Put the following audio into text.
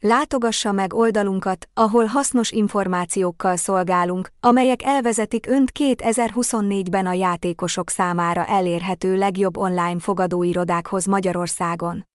Látogassa meg oldalunkat, ahol hasznos információkkal szolgálunk, amelyek elvezetik Önt 2024-ben a játékosok számára elérhető legjobb online fogadóirodákhoz Magyarországon.